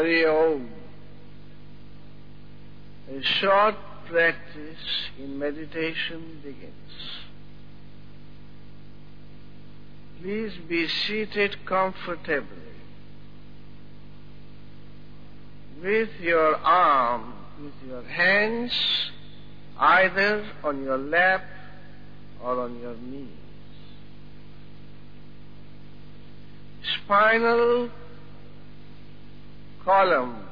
Hari Om. A short practice in meditation begins. Please be seated comfortably with your arm, with your hands either on your lap or on your knees. Spinal column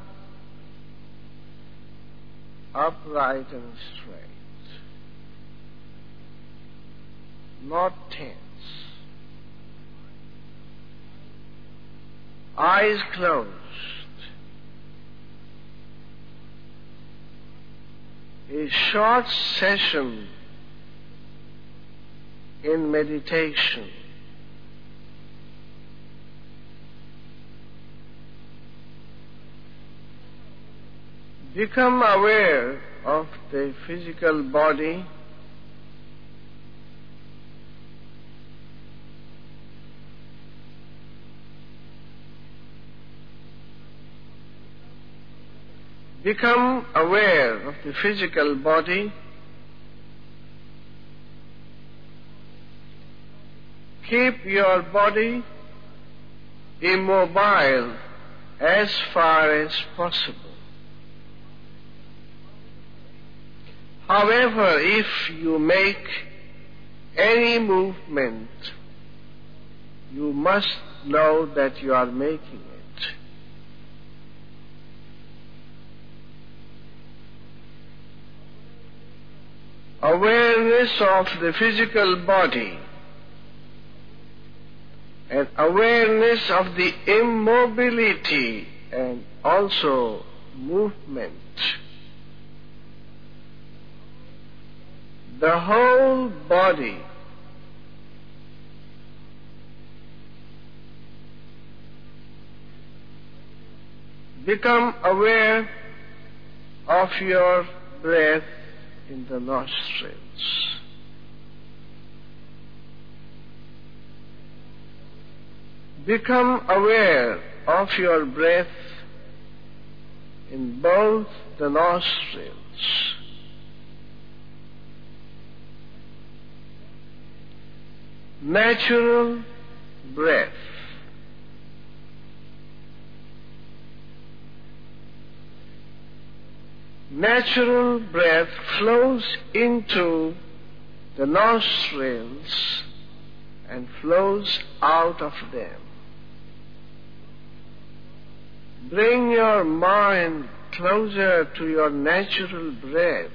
upright and straight, not tense. Eyes closed. A short session in meditation become aware of the physical body? Become aware of the physical body? Keep your body immobile as far as possible However, if you make any movement, you must know that you are making it. Awareness of the physical body and awareness of the immobility and also movement the whole body become aware of your breath in the nostrils. Become aware of your breath in both the nostrils. Natural breath. Natural breath flows into the nostrils and flows out of them. Bring your mind closer to your natural breath.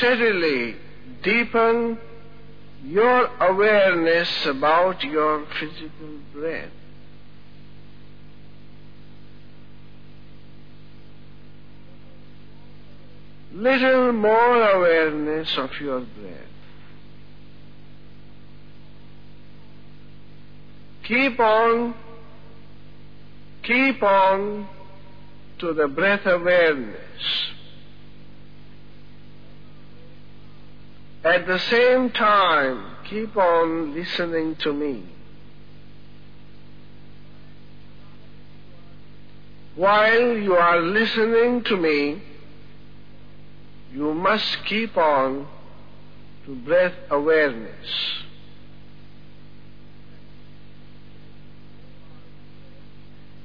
Steadily deepen your awareness about your physical breath. Little more awareness of your breath. Keep on, keep on to the breath awareness. At the same time, keep on listening to me. While you are listening to me, you must keep on to breath awareness.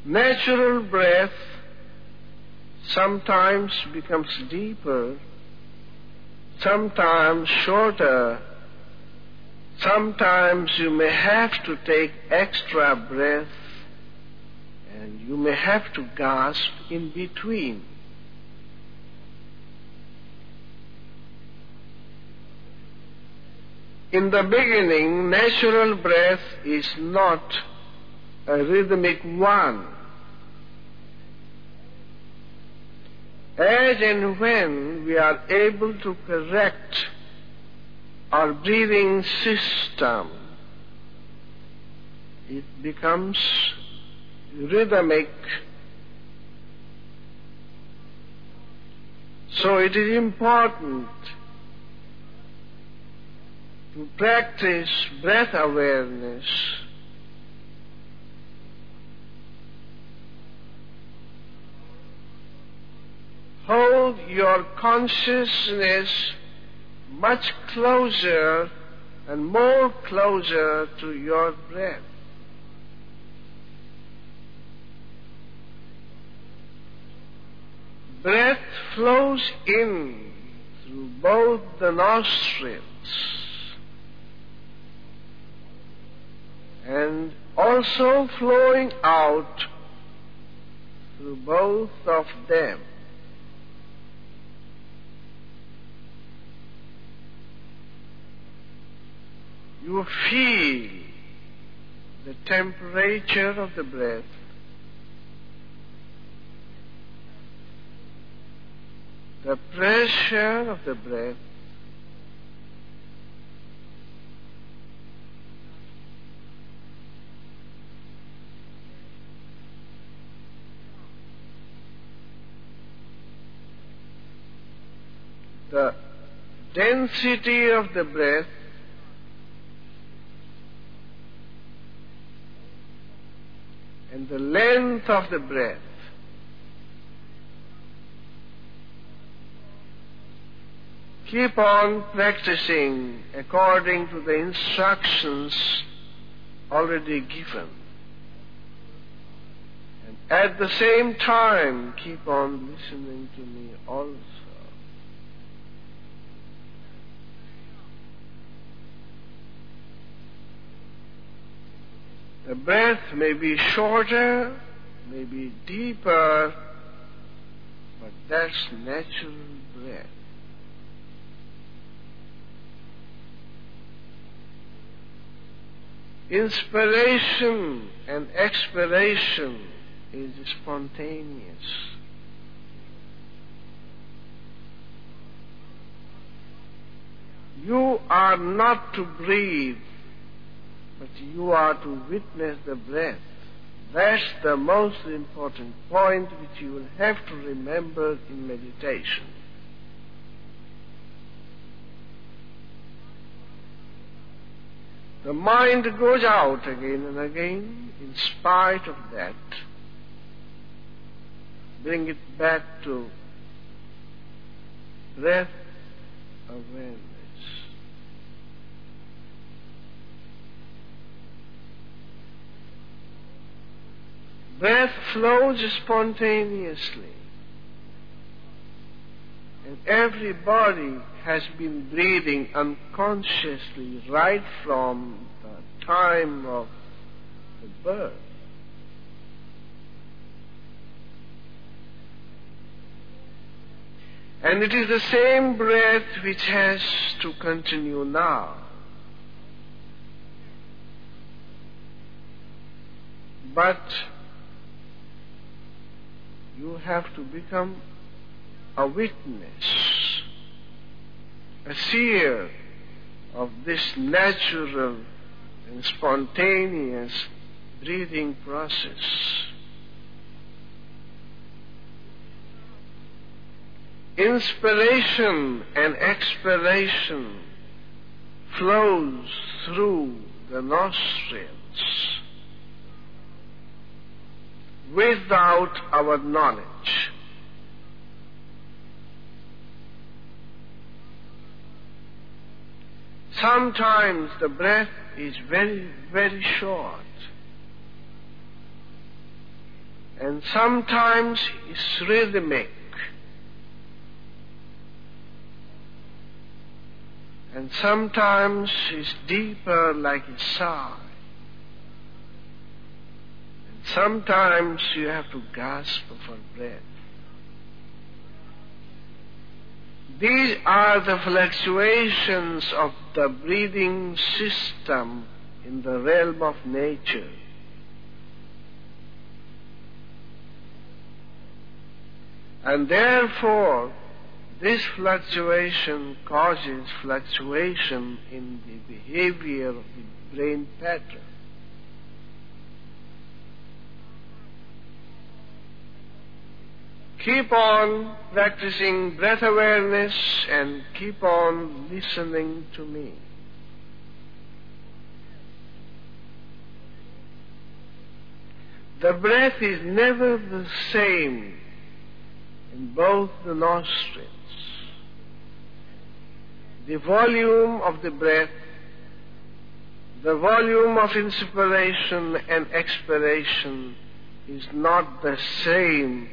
Natural breath sometimes becomes deeper sometimes shorter, sometimes you may have to take extra breath and you may have to gasp in between. In the beginning, natural breath is not a rhythmic one. As and when we are able to correct our breathing system, it becomes rhythmic. So it is important to practice breath awareness hold your consciousness much closer and more closer to your breath. Breath flows in through both the nostrils and also flowing out through both of them. You feel the temperature of the breath. The pressure of the breath. the density of the breath the length of the breath. Keep on practicing according to the instructions already given. And at the same time, keep on listening to me also. The breath may be shorter, may be deeper, but that's natural breath. Inspiration and expiration is spontaneous. You are not to breathe but you are to witness the breath. That's the most important point which you will have to remember in meditation. The mind goes out again and again. In spite of that, bring it back to breath awareness. Breath flows spontaneously. And everybody has been breathing unconsciously right from the time of the birth. And it is the same breath which has to continue now. But you have to become a witness, a seer of this natural and spontaneous breathing process. Inspiration and expiration flows through the nostrils without our knowledge. Sometimes the breath is very, very short. and sometimes it's rhythmic. And sometimes it's deeper like a sigh. Sometimes you have to gasp for breath. These are the fluctuations of the breathing system in the realm of nature. And therefore, this fluctuation causes fluctuation in the behavior of the brain pattern. Keep on practicing breath awareness and keep on listening to me. The breath is never the same in both the nostrils. The volume of the breath, the volume of inspiration and expiration is not the same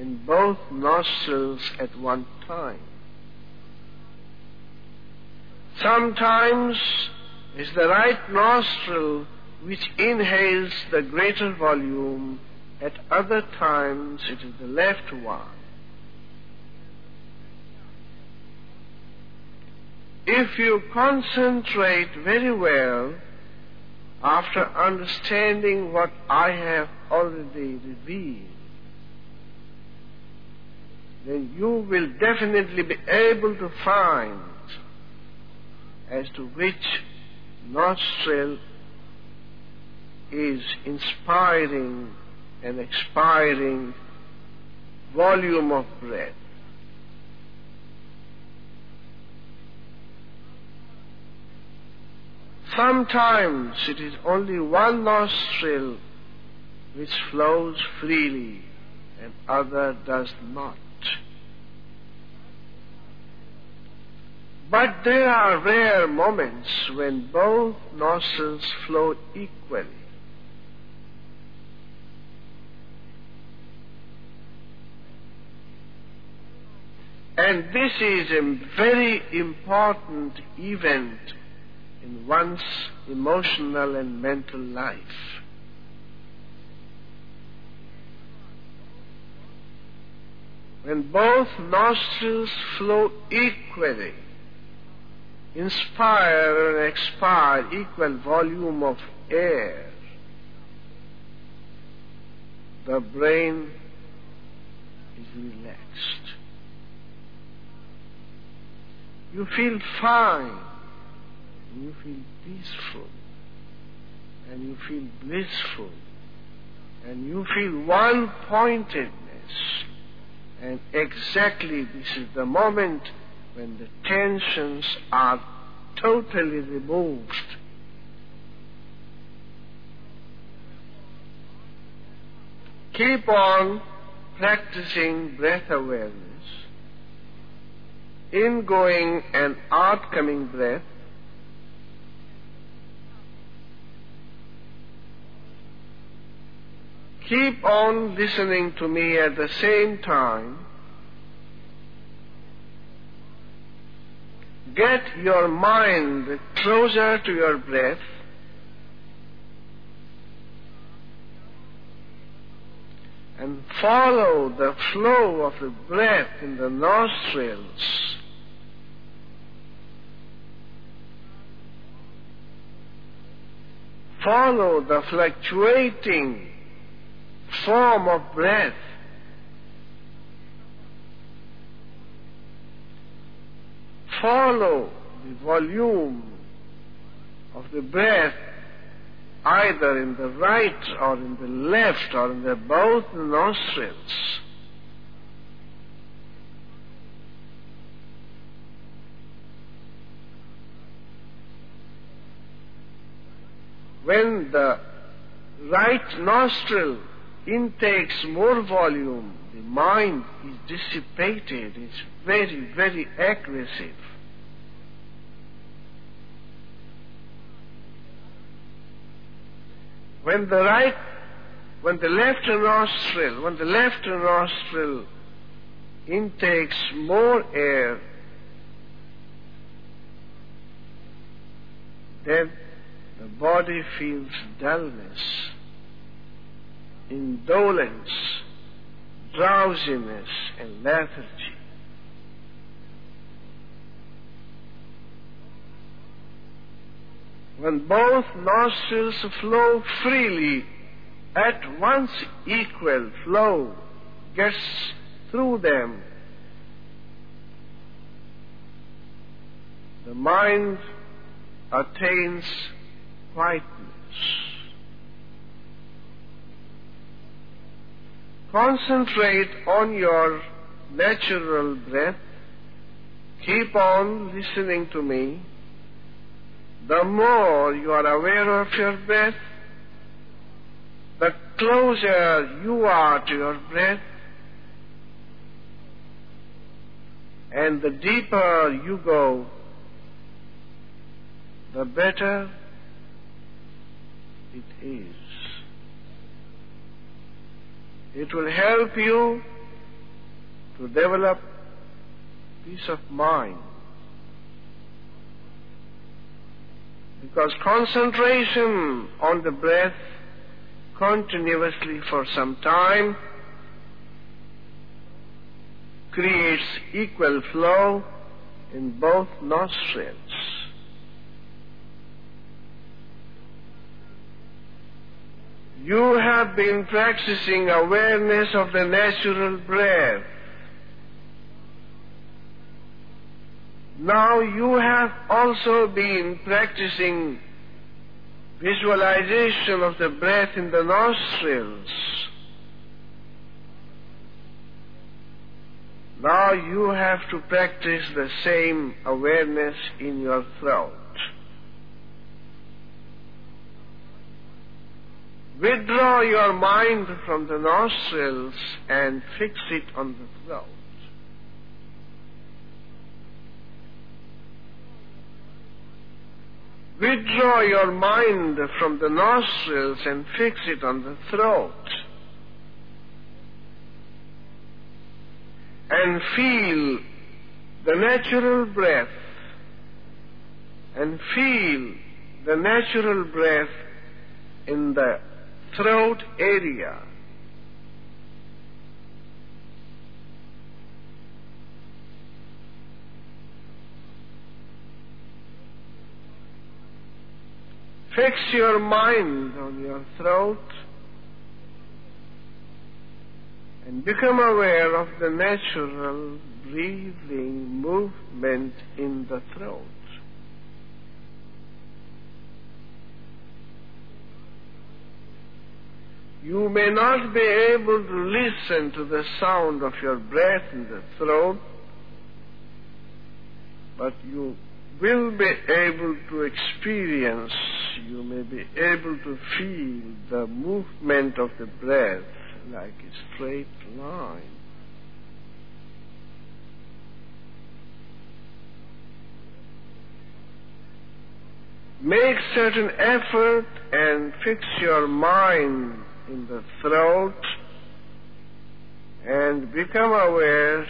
in both nostrils at one time. Sometimes it's the right nostril which inhales the greater volume, at other times it is the left one. If you concentrate very well, after understanding what I have already revealed, then you will definitely be able to find as to which nostril is inspiring and expiring volume of breath. Sometimes it is only one nostril which flows freely and other does not. But there are rare moments when both nostrils flow equally. And this is a very important event in one's emotional and mental life. When both nostrils flow equally, inspire and expire equal volume of air, the brain is relaxed. You feel fine, you feel peaceful, and you feel blissful, and you feel one pointedness. And exactly this is the moment when the tensions are totally removed. Keep on practicing breath awareness, ingoing and outcoming breath. Keep on listening to me at the same time get your mind closer to your breath and follow the flow of the breath in the nostrils. Follow the fluctuating form of breath follow the volume of the breath either in the right or in the left or in the both nostrils. When the right nostril intakes more volume, the mind is dissipated, it's very, very aggressive. When the right when the left nostril, when the left nostril intakes more air, then the body feels dullness, indolence, drowsiness, and lethargy. When both nostrils flow freely, at once equal flow gets through them. The mind attains quietness. Concentrate on your natural breath. Keep on listening to me. The more you are aware of your breath, the closer you are to your breath, and the deeper you go, the better it is. It will help you to develop peace of mind. Because concentration on the breath continuously for some time creates equal flow in both nostrils. You have been practicing awareness of the natural breath. Now you have also been practicing visualization of the breath in the nostrils. Now you have to practice the same awareness in your throat. Withdraw your mind from the nostrils and fix it on the throat. Withdraw your mind from the nostrils and fix it on the throat. And feel the natural breath. And feel the natural breath in the throat area. Fix your mind on your throat and become aware of the natural breathing movement in the throat. You may not be able to listen to the sound of your breath in the throat, but you will be able to experience, you may be able to feel the movement of the breath like a straight line. Make certain effort and fix your mind in the throat and become aware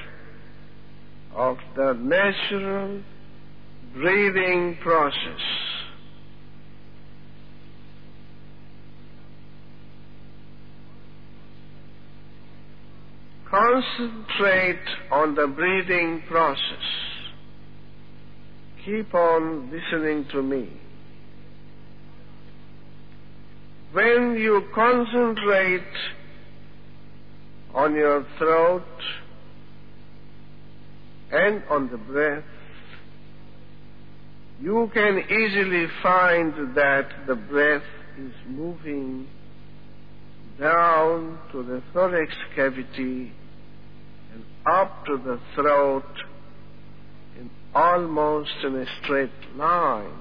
of the natural breathing process. Concentrate on the breathing process. Keep on listening to me. When you concentrate on your throat and on the breath, you can easily find that the breath is moving down to the thorax cavity up to the throat in almost in a straight line.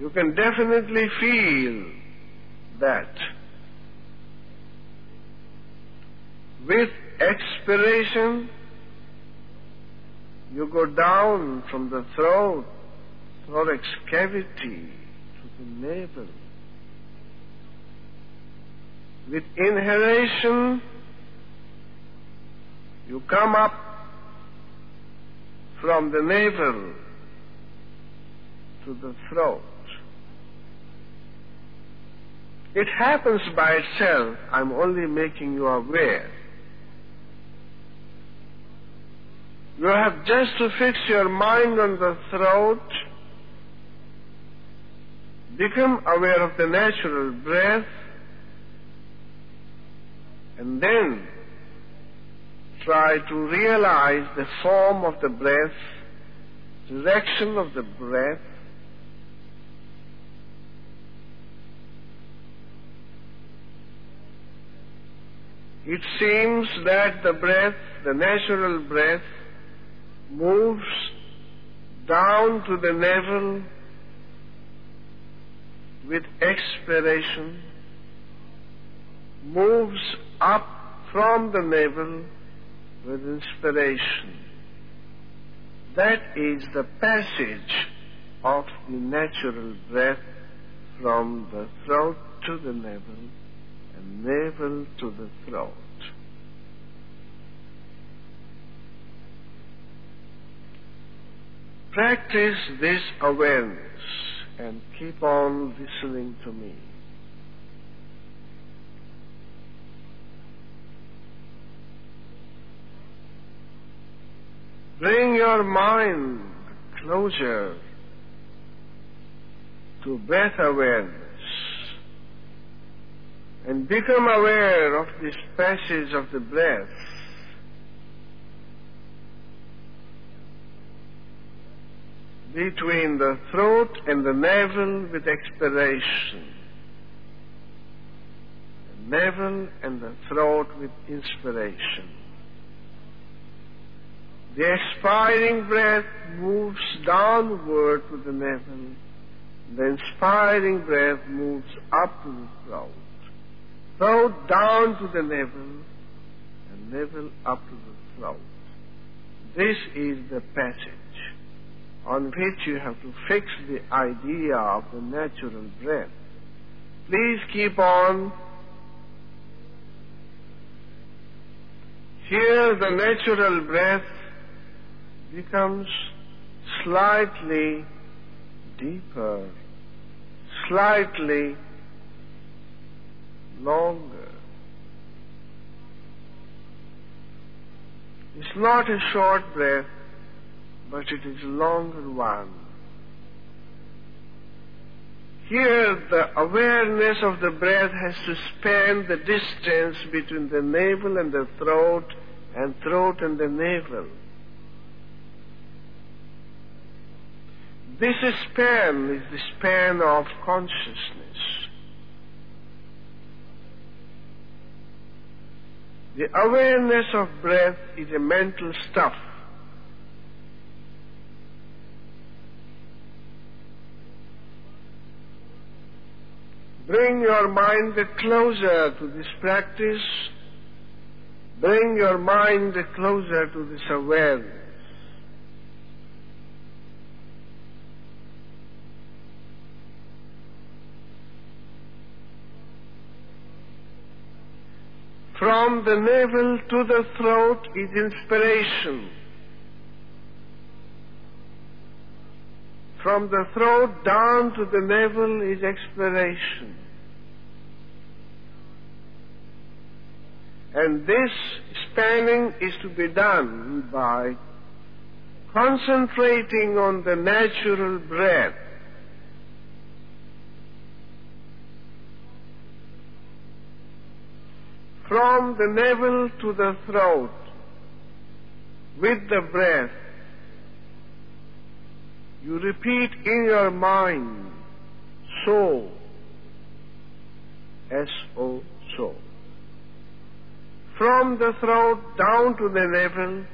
You can definitely feel that. With expiration, you go down from the throat, thorax cavity to the navel. With inhalation, you come up from the navel to the throat. It happens by itself. I'm only making you aware. You have just to fix your mind on the throat, become aware of the natural breath, and then try to realize the form of the breath, direction of the breath, It seems that the breath, the natural breath, moves down to the navel with expiration, moves up from the navel with inspiration. That is the passage of the natural breath from the throat to the navel and navel to the throat. Practice this awareness and keep on listening to me. Bring your mind closer to breath awareness and become aware of this passage of the breath. Between the throat and the navel with expiration. The navel and the throat with inspiration. The expiring breath moves downward to the navel. The inspiring breath moves up to the throat. Throat down to the navel and navel up to the throat. This is the passage on which you have to fix the idea of the natural breath. Please keep on. Here the natural breath becomes slightly deeper, slightly longer. It's not a short breath, but it is a longer one. Here, the awareness of the breath has to span the distance between the navel and the throat, and throat and the navel. This span is the span of consciousness. The awareness of breath is a mental stuff. Bring your mind closer to this practice. Bring your mind closer to this awareness. From the navel to the throat is inspiration. From the throat down to the navel is expiration. And this spanning is to be done by concentrating on the natural breath. From the navel to the throat with the breath you repeat in your mind, so, S-O, so. From the throat down to the navel,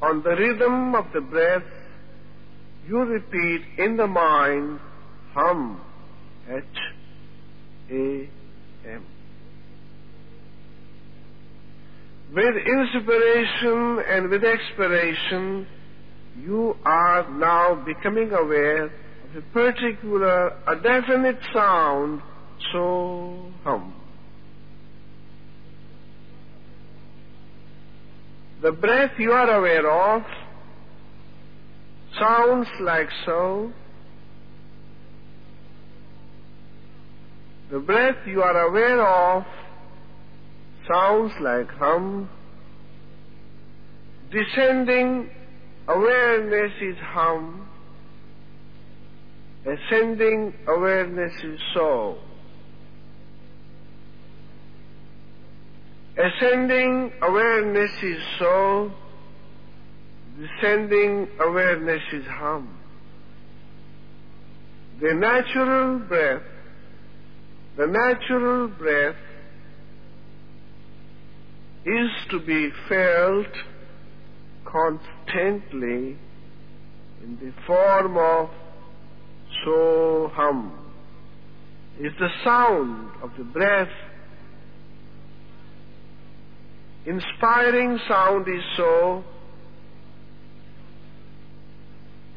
on the rhythm of the breath, you repeat in the mind, hum, H-A-M. with inspiration and with expiration, you are now becoming aware of a particular, a definite sound, so hum. The breath you are aware of sounds like so. The breath you are aware of sounds like hum. Descending awareness is hum. Ascending awareness is so. Ascending awareness is so. Descending awareness is hum. The natural breath, the natural breath is to be felt constantly in the form of so hum. Is the sound of the breath. Inspiring sound is so.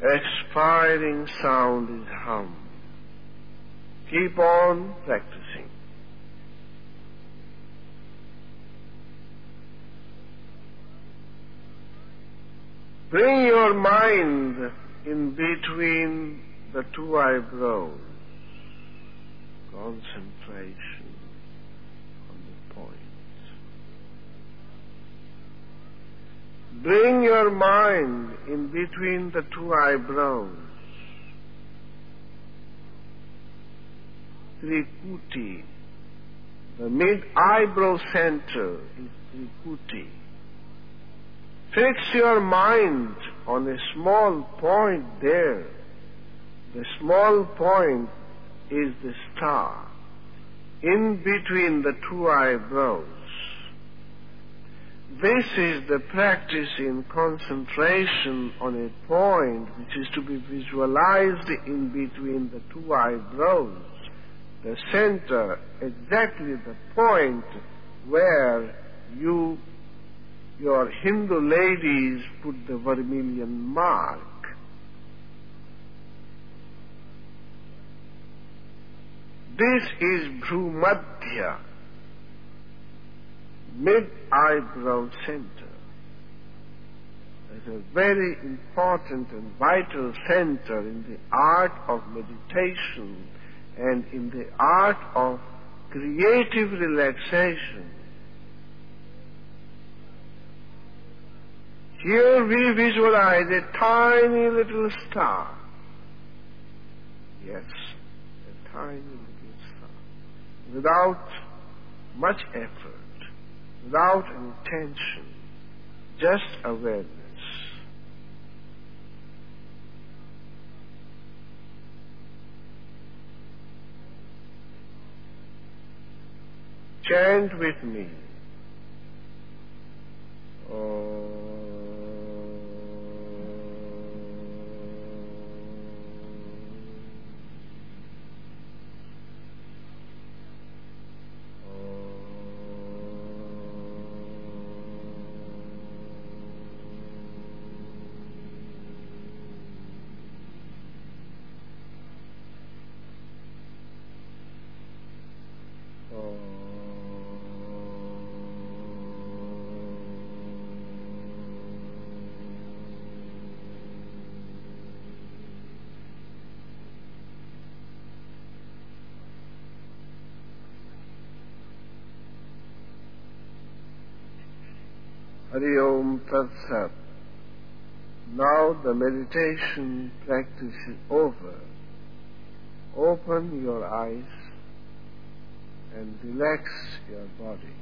Expiring sound is hum. Keep on practicing. Bring your mind in between the two eyebrows. Concentration on the point. Bring your mind in between the two eyebrows. Trikuti. The mid eyebrow center is Trikuti. Fix your mind on a small point there. The small point is the star in between the two eyebrows. This is the practice in concentration on a point which is to be visualized in between the two eyebrows. The center, exactly the point where you your Hindu ladies put the vermilion mark. This is Bhrumadhya, mid-eyebrow center. It's a very important and vital center in the art of meditation and in the art of creative relaxation. Here we visualize a tiny little star. Yes, a tiny little star. Without much effort, without intention, just awareness. Chant with me. Oh. Hari Om Tat Sat. Now the meditation practice is over. Open your eyes and relax your body.